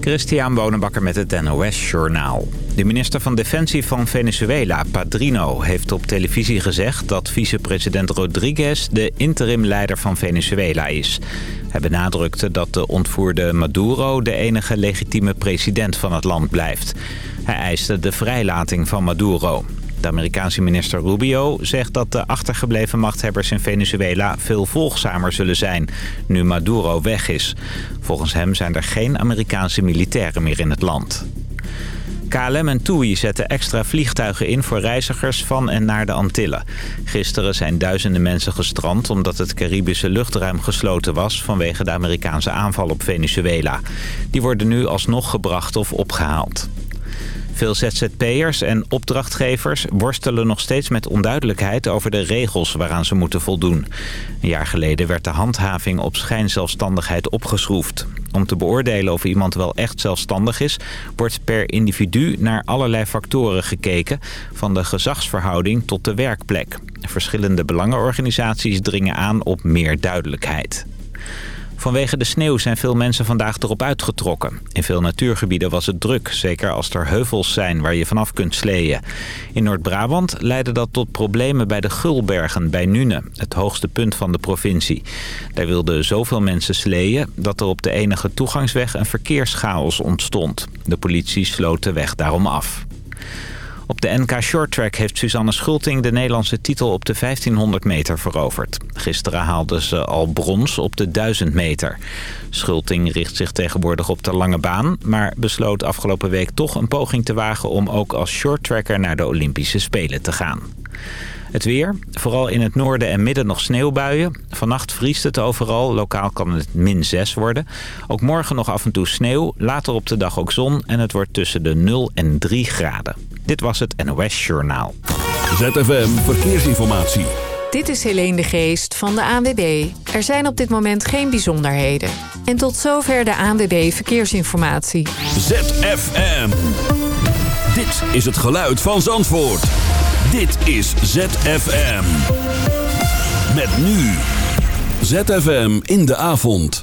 Christian Bonenbakker met het NOS Journaal. De minister van Defensie van Venezuela, Padrino, heeft op televisie gezegd... dat vicepresident Rodriguez de interimleider van Venezuela is. Hij benadrukte dat de ontvoerde Maduro de enige legitieme president van het land blijft. Hij eiste de vrijlating van Maduro. De Amerikaanse minister Rubio zegt dat de achtergebleven machthebbers in Venezuela veel volgzamer zullen zijn, nu Maduro weg is. Volgens hem zijn er geen Amerikaanse militairen meer in het land. KLM en TUI zetten extra vliegtuigen in voor reizigers van en naar de Antillen. Gisteren zijn duizenden mensen gestrand omdat het Caribische luchtruim gesloten was vanwege de Amerikaanse aanval op Venezuela. Die worden nu alsnog gebracht of opgehaald. Veel ZZP'ers en opdrachtgevers worstelen nog steeds met onduidelijkheid over de regels waaraan ze moeten voldoen. Een jaar geleden werd de handhaving op schijnzelfstandigheid opgeschroefd. Om te beoordelen of iemand wel echt zelfstandig is, wordt per individu naar allerlei factoren gekeken, van de gezagsverhouding tot de werkplek. Verschillende belangenorganisaties dringen aan op meer duidelijkheid. Vanwege de sneeuw zijn veel mensen vandaag erop uitgetrokken. In veel natuurgebieden was het druk, zeker als er heuvels zijn waar je vanaf kunt sleeën. In Noord-Brabant leidde dat tot problemen bij de Gulbergen bij Nune, het hoogste punt van de provincie. Daar wilden zoveel mensen sleeën dat er op de enige toegangsweg een verkeerschaos ontstond. De politie sloot de weg daarom af. Op de NK Shorttrack heeft Suzanne Schulting de Nederlandse titel op de 1500 meter veroverd. Gisteren haalde ze al brons op de 1000 meter. Schulting richt zich tegenwoordig op de lange baan... maar besloot afgelopen week toch een poging te wagen om ook als shorttracker naar de Olympische Spelen te gaan. Het weer, vooral in het noorden en midden nog sneeuwbuien. Vannacht vriest het overal, lokaal kan het min 6 worden. Ook morgen nog af en toe sneeuw, later op de dag ook zon... en het wordt tussen de 0 en 3 graden. Dit was het NOS Journaal. ZFM Verkeersinformatie. Dit is Helene de Geest van de ANWB. Er zijn op dit moment geen bijzonderheden. En tot zover de ANWB Verkeersinformatie. ZFM. Dit is het geluid van Zandvoort. Dit is ZFM. Met nu. ZFM in de avond.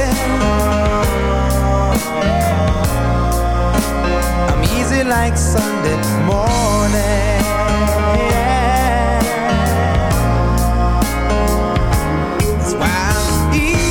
Easy like Sunday morning. That's why I'm easy.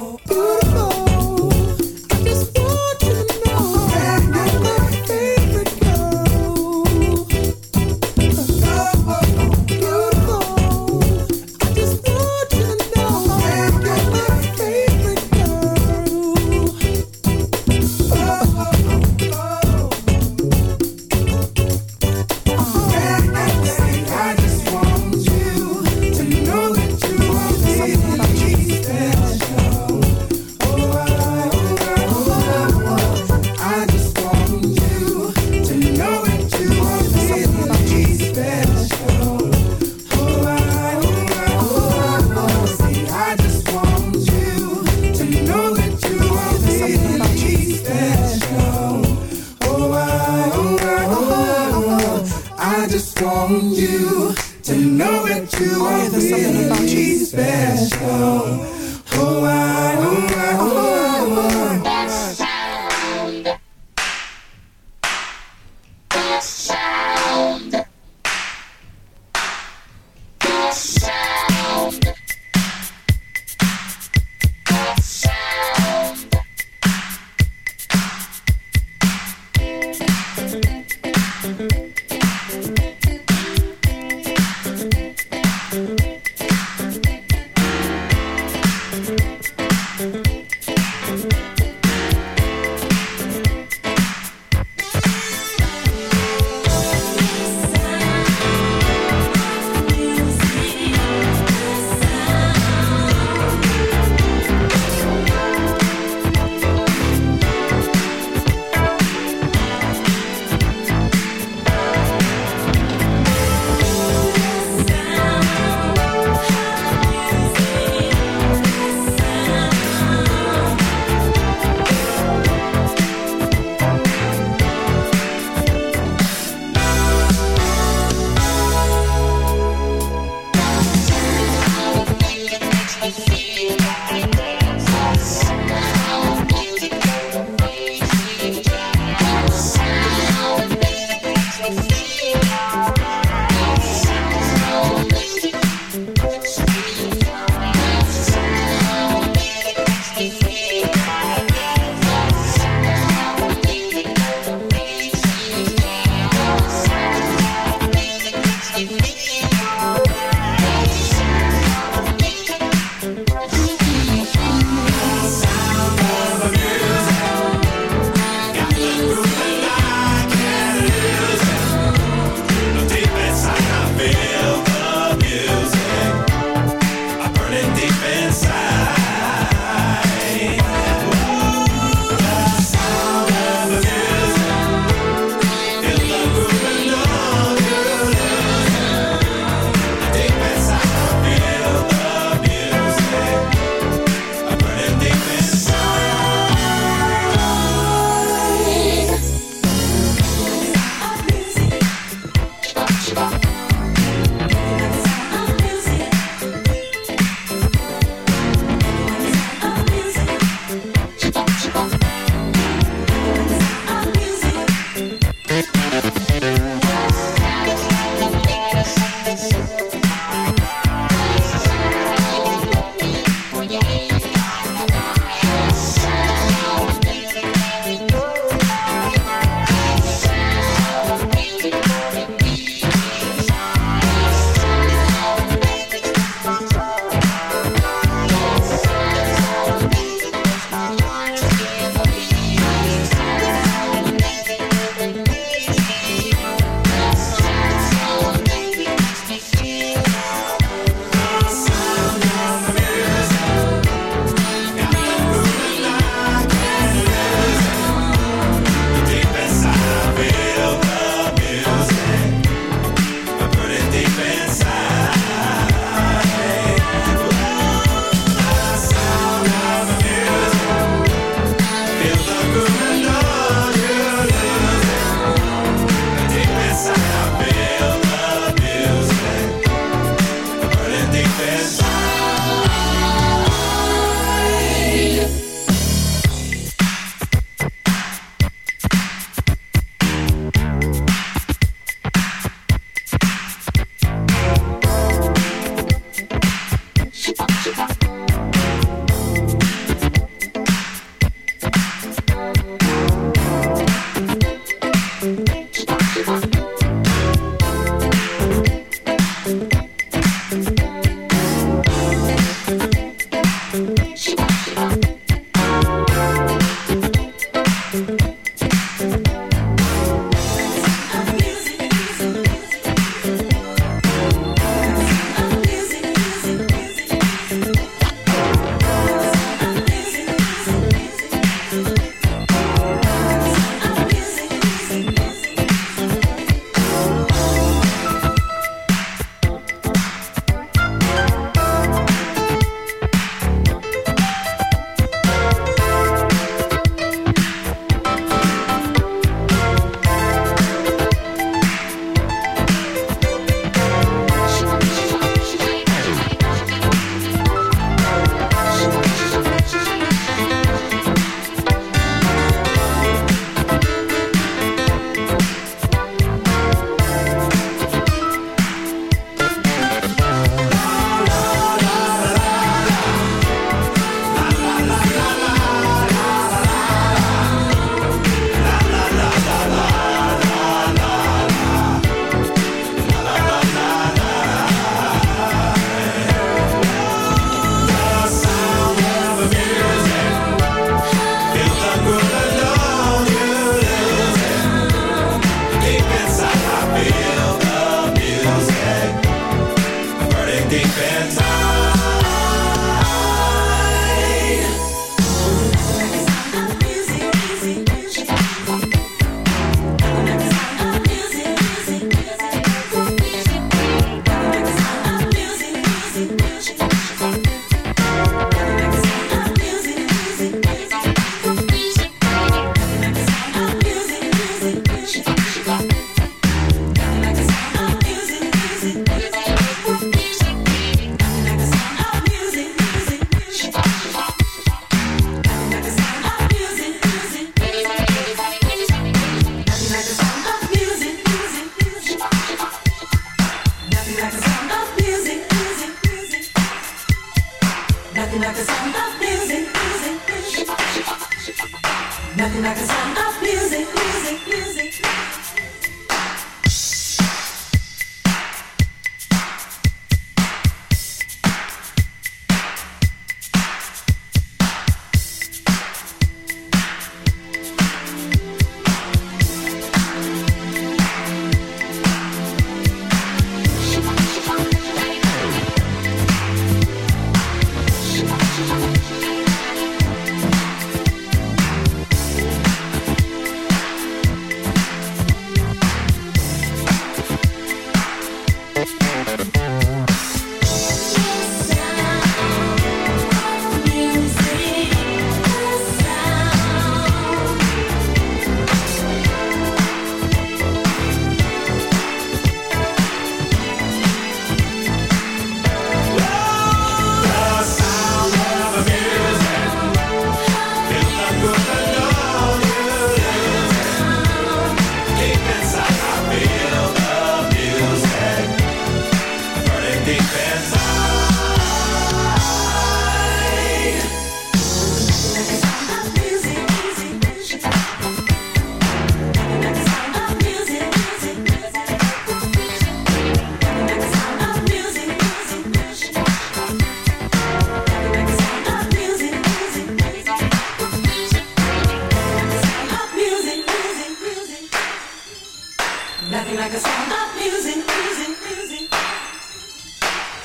Like the sound of music, music, music.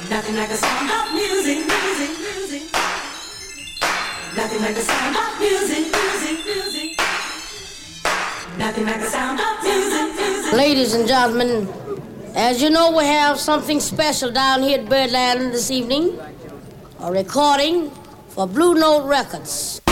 Nothing like the sound of music, music, music. Nothing like the sound of music, music, music. Nothing like sound of music, music. Ladies and gentlemen, as you know, we have something special down here at Birdland this evening. A recording for Blue Note Records.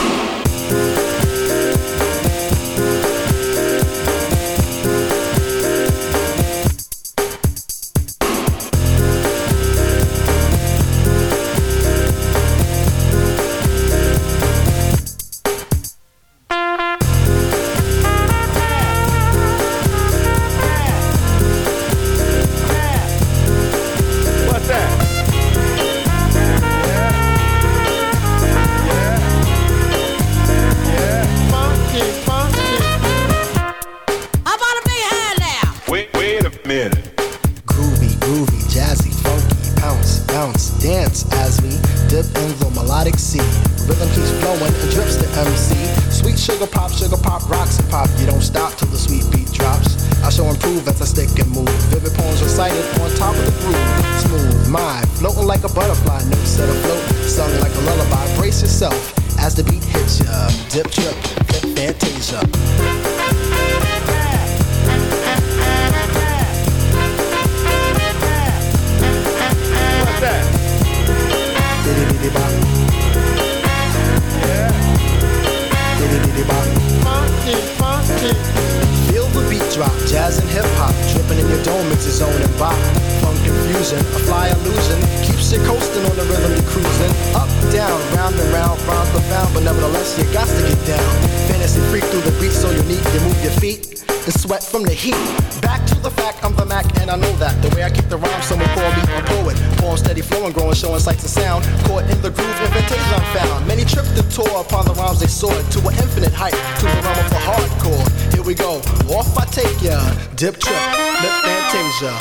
Sweat from the heat. Back to the fact, I'm the Mac, and I know that. The way I keep the rhyme, someone call me a poet. Poem steady flowing, growing, showing sights and sound. Caught in the groove, invitation I'm found. Many tripped and tore upon the rhymes they soared to an infinite height, to the realm of the hardcore. Here we go, off I take ya. Dip trip, lip fantasia.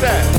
That?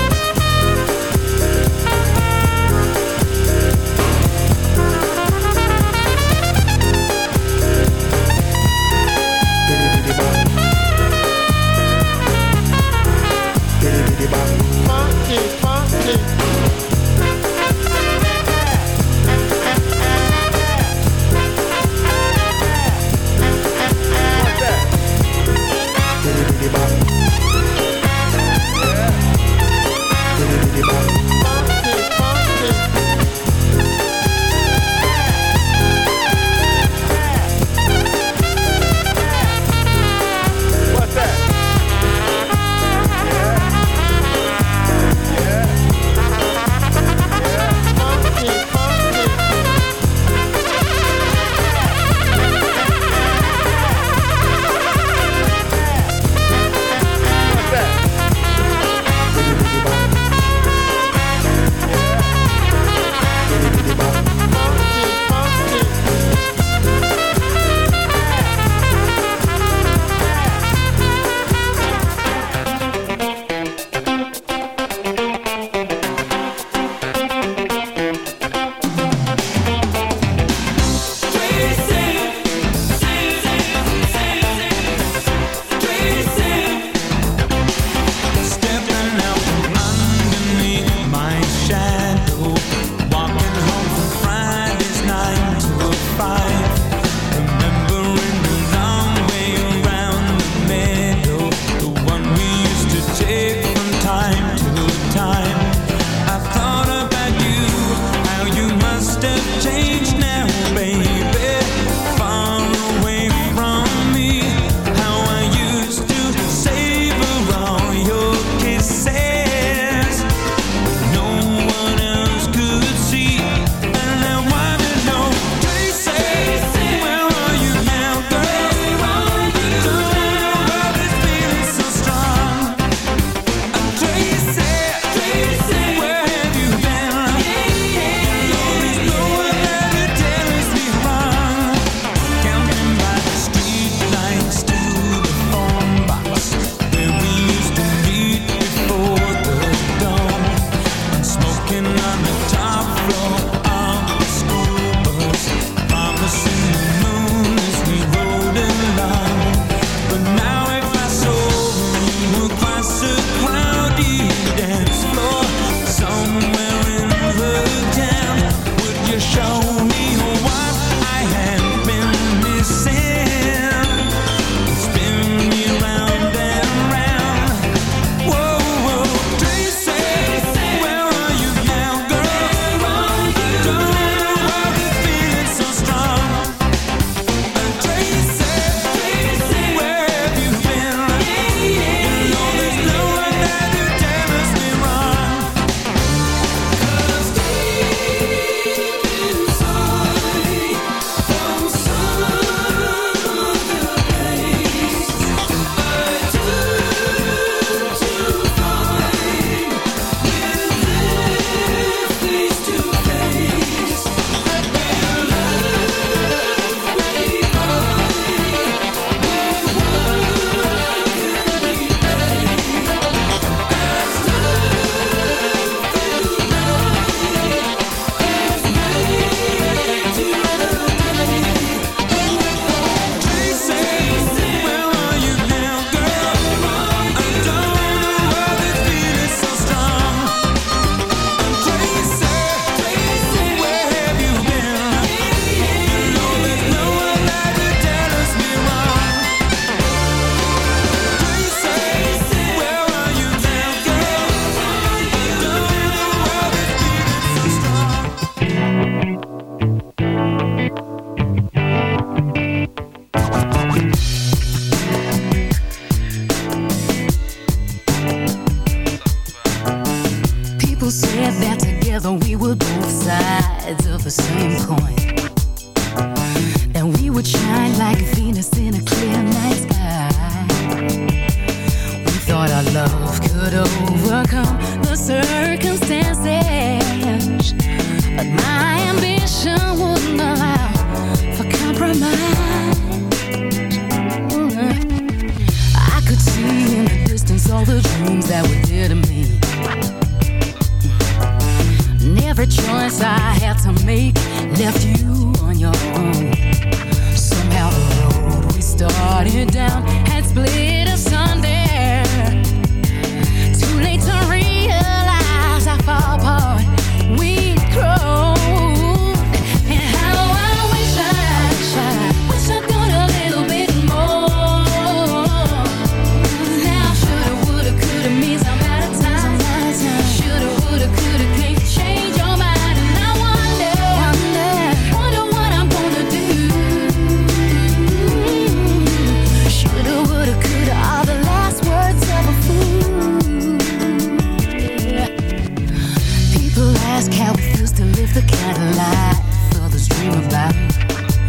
the Cadillac for this dream about life.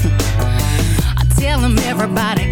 I tell them everybody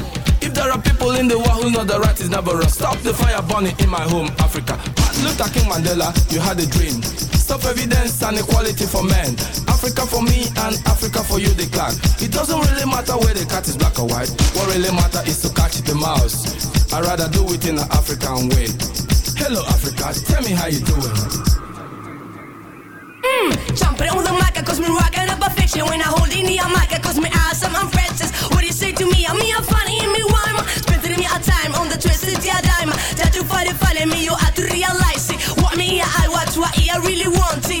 If there are people in the world who know the right is never wrong, stop the fire burning in my home, Africa. Martin Luther King Mandela, you had a dream. Stop evidence and equality for men. Africa for me and Africa for you, the clan. It doesn't really matter where the cat is black or white. What really matter is to catch the mouse. I'd rather do it in an African way. Hello, Africa, tell me how you doing. Mmm, jumping on the mic, cause me rocking up a fiction when I hold in the mic, cause me awesome, I'm Francis. What do you say to me? I'm me, I'm you find it funny, me, you have to realize it. What me, I watch, what I really want it.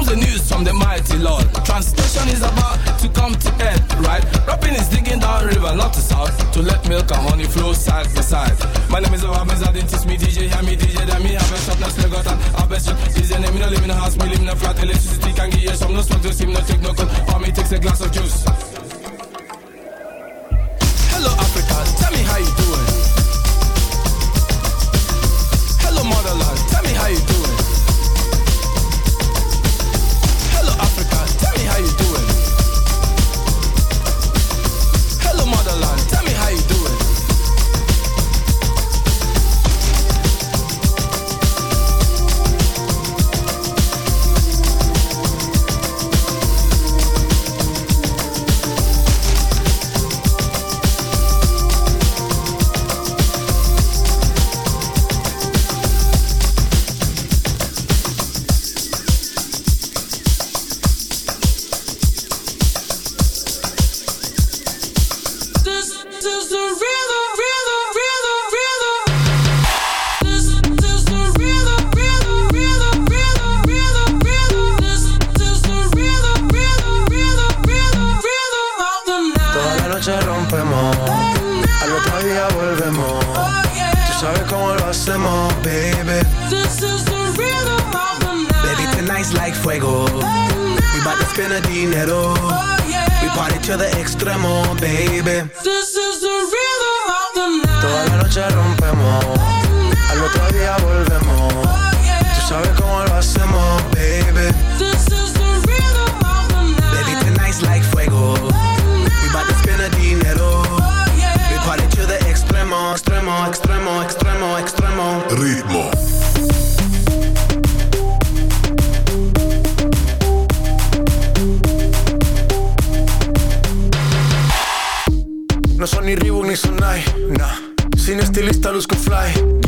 Comes the news from the mighty Lord. Translation is about to come to end, right? Rapping is digging down river, not to south, to let milk and honey flow side by side. My name is Obamiz, I didn't teach me DJ, hear me DJ, then me have a shop, now still got an have shop. DJ name, me no live in a house, me live in a flat, electricity can give you some, no smoke, no steam, no take no cold, all me takes a glass of juice.